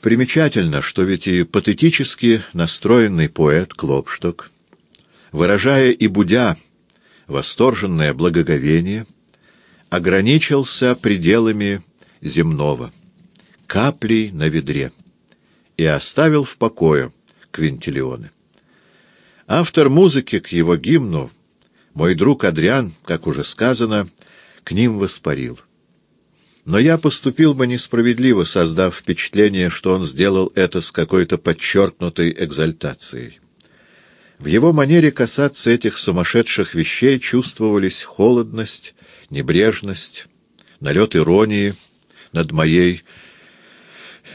Примечательно, что ведь и патетически настроенный поэт Клопшток, выражая и будя восторженное благоговение, ограничился пределами земного, каплей на ведре, и оставил в покое Квинтилионы. Автор музыки к его гимну, мой друг Адриан, как уже сказано, к ним воспарил. Но я поступил бы несправедливо, создав впечатление, что он сделал это с какой-то подчеркнутой экзальтацией. В его манере касаться этих сумасшедших вещей чувствовались холодность, небрежность, налет иронии над моей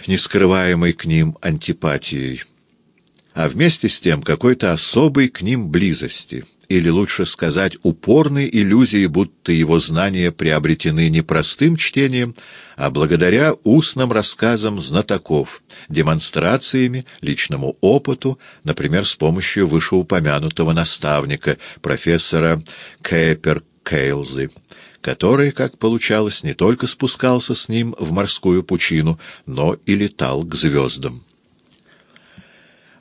нескрываемой к ним антипатией, а вместе с тем какой-то особой к ним близости, или лучше сказать, упорной иллюзии, будто его знания приобретены не простым чтением, а благодаря устным рассказам знатоков, демонстрациями, личному опыту, например, с помощью вышеупомянутого наставника, профессора Кэпер Кейлзы который, как получалось, не только спускался с ним в морскую пучину, но и летал к звездам.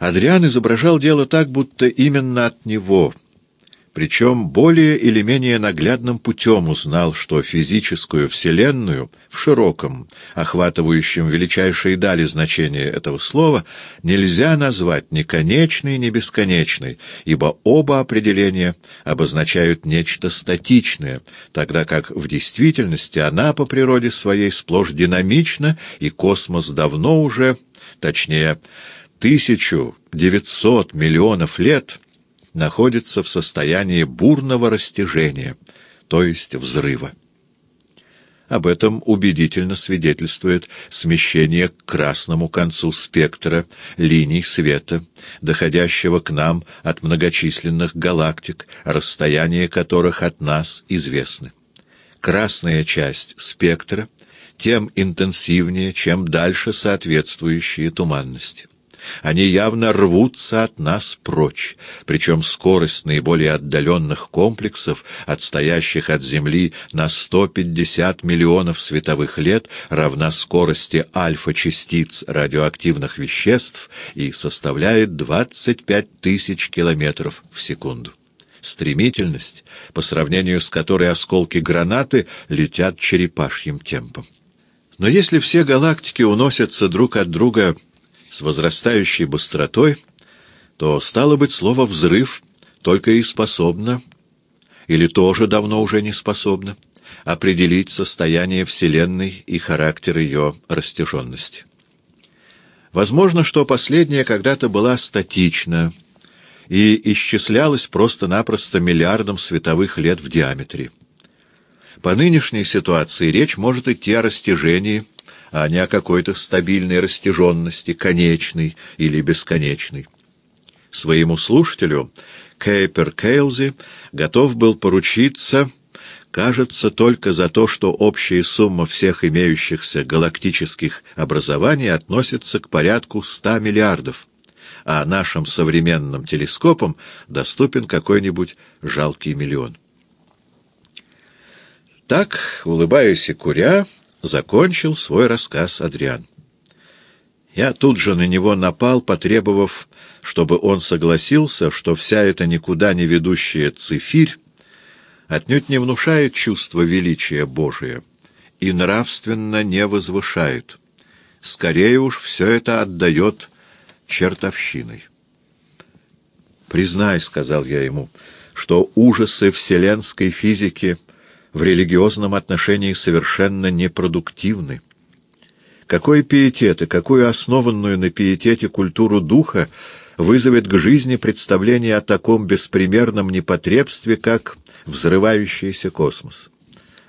Адриан изображал дело так, будто именно от него — причем более или менее наглядным путем узнал, что физическую Вселенную в широком, охватывающем величайшие дали значения этого слова, нельзя назвать ни конечной, ни бесконечной, ибо оба определения обозначают нечто статичное, тогда как в действительности она по природе своей сплошь динамична, и космос давно уже, точнее, тысячу девятьсот миллионов лет — находится в состоянии бурного растяжения, то есть взрыва. Об этом убедительно свидетельствует смещение к красному концу спектра линий света, доходящего к нам от многочисленных галактик, расстояния которых от нас известны. Красная часть спектра тем интенсивнее, чем дальше соответствующие туманности. Они явно рвутся от нас прочь, причем скорость наиболее отдаленных комплексов, отстоящих от Земли на 150 миллионов световых лет, равна скорости альфа-частиц радиоактивных веществ и составляет 25 тысяч километров в секунду. Стремительность, по сравнению с которой осколки гранаты летят черепашьим темпом. Но если все галактики уносятся друг от друга с возрастающей быстротой, то, стало быть, слово «взрыв» только и способно, или тоже давно уже не способно, определить состояние Вселенной и характер ее растяженности. Возможно, что последняя когда-то была статична и исчислялась просто-напросто миллиардом световых лет в диаметре. По нынешней ситуации речь может идти о растяжении а не о какой-то стабильной растяженности, конечной или бесконечной. Своему слушателю Кейпер Кейлзи готов был поручиться, кажется, только за то, что общая сумма всех имеющихся галактических образований относится к порядку ста миллиардов, а нашим современным телескопам доступен какой-нибудь жалкий миллион. Так, улыбаясь и куря, закончил свой рассказ Адриан. Я тут же на него напал, потребовав, чтобы он согласился, что вся эта никуда не ведущая цифирь отнюдь не внушает чувство величия Божия и нравственно не возвышает. Скорее уж все это отдает чертовщиной. «Признай», — сказал я ему, — что ужасы вселенской физики — в религиозном отношении совершенно непродуктивны. Какой пиетет и какую основанную на пиетете культуру духа вызовет к жизни представление о таком беспримерном непотребстве, как взрывающийся космос?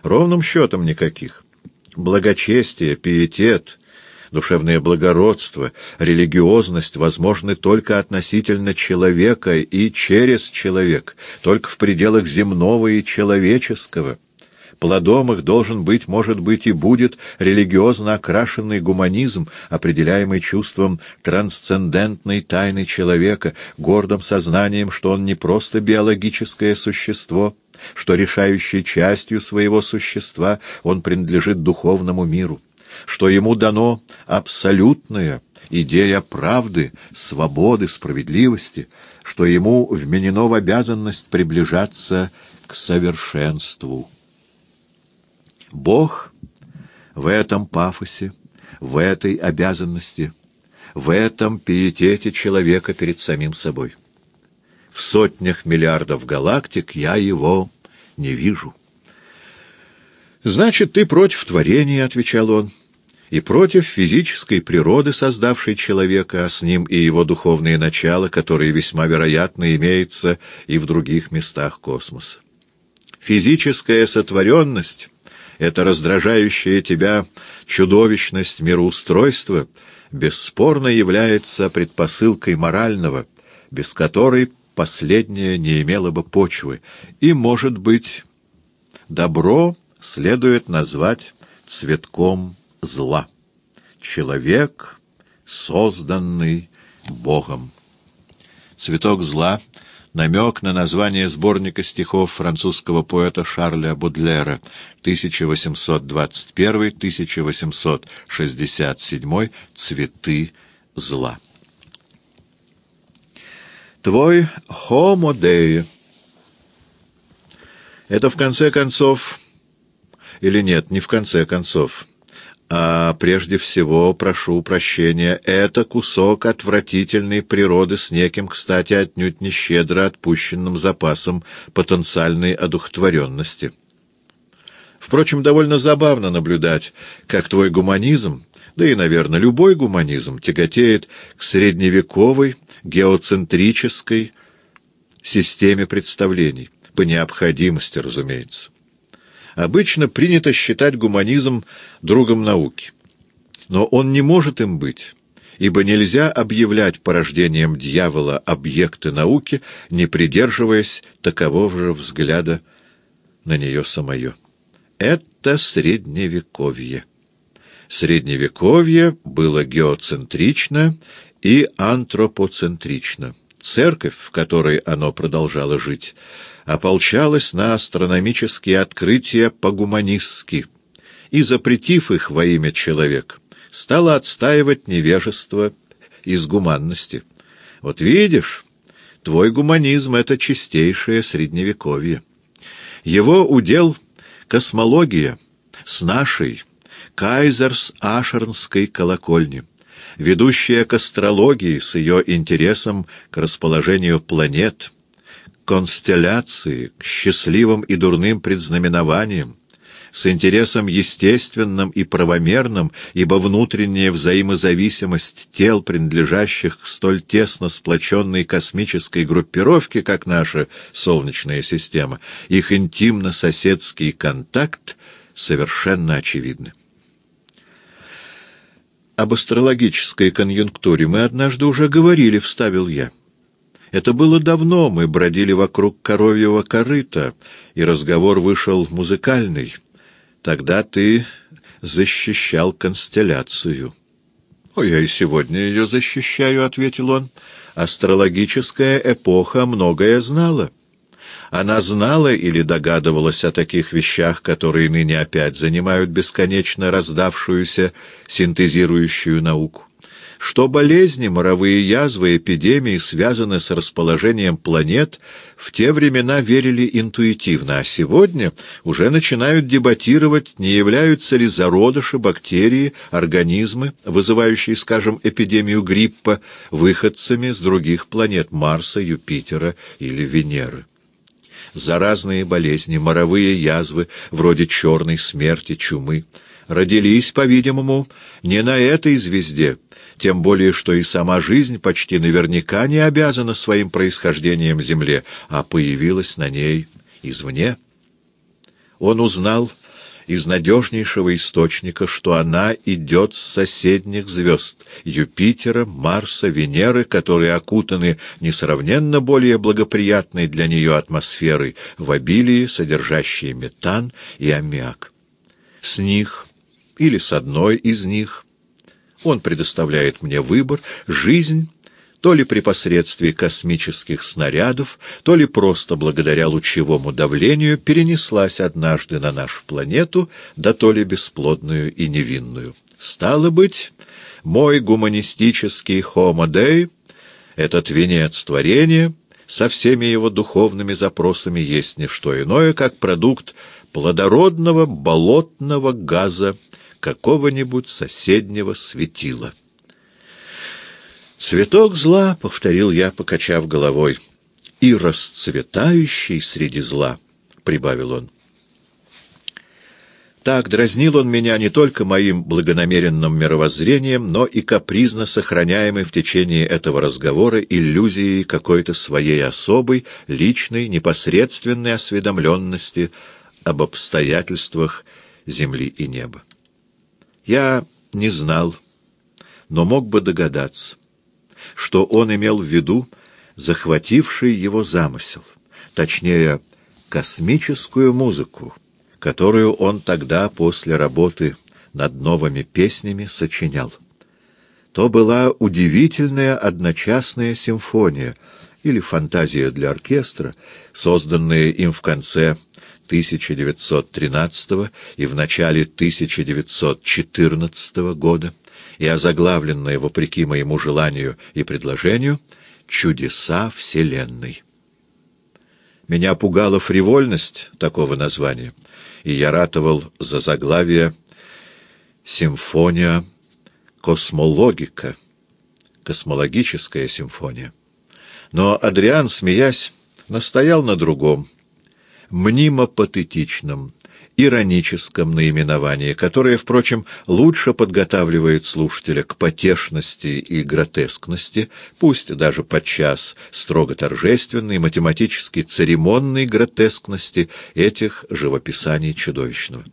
Ровным счетом никаких. Благочестие, пиетет, душевное благородство, религиозность возможны только относительно человека и через человек, только в пределах земного и человеческого. Плодом их должен быть, может быть и будет, религиозно окрашенный гуманизм, определяемый чувством трансцендентной тайны человека, гордым сознанием, что он не просто биологическое существо, что решающей частью своего существа он принадлежит духовному миру. что ему дано абсолютное, идея правды, свободы, справедливости, что ему вменено в обязанность приближаться к совершенству. Бог в этом пафосе, в этой обязанности, в этом пиетете человека перед самим собой. В сотнях миллиардов галактик я его не вижу. «Значит, ты против творения», — отвечал он, — и против физической природы, создавшей человека, а с ним и его духовные начала, которые весьма вероятно имеются и в других местах космоса. Физическая сотворенность — это раздражающая тебя чудовищность мироустройства, бесспорно является предпосылкой морального, без которой последнее не имело бы почвы, и, может быть, добро следует назвать цветком зла. Человек, созданный Богом. Цветок зла — намек на название сборника стихов французского поэта Шарля Будлера 1821-1867 «Цветы зла». Твой «Homo Dei» — это в конце концов... Или нет, не в конце концов а прежде всего, прошу прощения, это кусок отвратительной природы с неким, кстати, отнюдь не щедро отпущенным запасом потенциальной одухотворенности. Впрочем, довольно забавно наблюдать, как твой гуманизм, да и, наверное, любой гуманизм, тяготеет к средневековой, геоцентрической системе представлений, по необходимости, разумеется. Обычно принято считать гуманизм другом науки. Но он не может им быть, ибо нельзя объявлять порождением дьявола объекты науки, не придерживаясь такового же взгляда на нее самое. Это Средневековье. Средневековье было геоцентрично и антропоцентрично. Церковь, в которой оно продолжало жить, ополчалась на астрономические открытия по-гуманистски и, запретив их во имя человека, стала отстаивать невежество из гуманности. Вот видишь, твой гуманизм — это чистейшее средневековье. Его удел — космология с нашей кайзерс-ашернской колокольни, ведущая к астрологии с ее интересом к расположению планет — констелляции, к счастливым и дурным предзнаменованиям, с интересом естественным и правомерным, ибо внутренняя взаимозависимость тел, принадлежащих к столь тесно сплоченной космической группировке, как наша Солнечная система, их интимно-соседский контакт совершенно очевидны. Об астрологической конъюнктуре мы однажды уже говорили, вставил я. Это было давно, мы бродили вокруг коровьего корыта, и разговор вышел музыкальный. Тогда ты защищал констелляцию. — О, я и сегодня ее защищаю, — ответил он. Астрологическая эпоха многое знала. Она знала или догадывалась о таких вещах, которые ныне опять занимают бесконечно раздавшуюся синтезирующую науку что болезни, моровые язвы, эпидемии связаны с расположением планет, в те времена верили интуитивно, а сегодня уже начинают дебатировать, не являются ли зародыши, бактерии, организмы, вызывающие, скажем, эпидемию гриппа, выходцами с других планет Марса, Юпитера или Венеры. Заразные болезни, моровые язвы, вроде черной смерти, чумы, родились, по-видимому, не на этой звезде, тем более что и сама жизнь почти наверняка не обязана своим происхождением Земле, а появилась на ней извне. Он узнал из надежнейшего источника, что она идет с соседних звезд — Юпитера, Марса, Венеры, которые окутаны несравненно более благоприятной для нее атмосферой в обилии, содержащей метан и аммиак. С них, или с одной из них, он предоставляет мне выбор, жизнь то ли при посредстве космических снарядов, то ли просто благодаря лучевому давлению, перенеслась однажды на нашу планету, да то ли бесплодную и невинную. Стало быть, мой гуманистический Homo этот венец творения, со всеми его духовными запросами есть не что иное, как продукт плодородного болотного газа какого-нибудь соседнего светила. «Цветок зла», — повторил я, покачав головой, — «и расцветающий среди зла», — прибавил он. Так дразнил он меня не только моим благонамеренным мировоззрением, но и капризно сохраняемой в течение этого разговора иллюзией какой-то своей особой, личной, непосредственной осведомленности об обстоятельствах земли и неба. Я не знал, но мог бы догадаться, что он имел в виду захвативший его замысел, точнее, космическую музыку, которую он тогда после работы над новыми песнями сочинял. То была удивительная одночасная симфония или фантазия для оркестра, созданная им в конце 1913 и в начале 1914 года, и озаглавленная, вопреки моему желанию и предложению, «Чудеса Вселенной». Меня пугала фривольность такого названия — и я ратовал за заглавие «Симфония космологика», «Космологическая симфония». Но Адриан, смеясь, настоял на другом, мнимо-патетичном, ироническом наименовании, которое, впрочем, лучше подготавливает слушателя к потешности и гротескности, пусть даже подчас строго торжественной, математически церемонной гротескности этих живописаний чудовищного.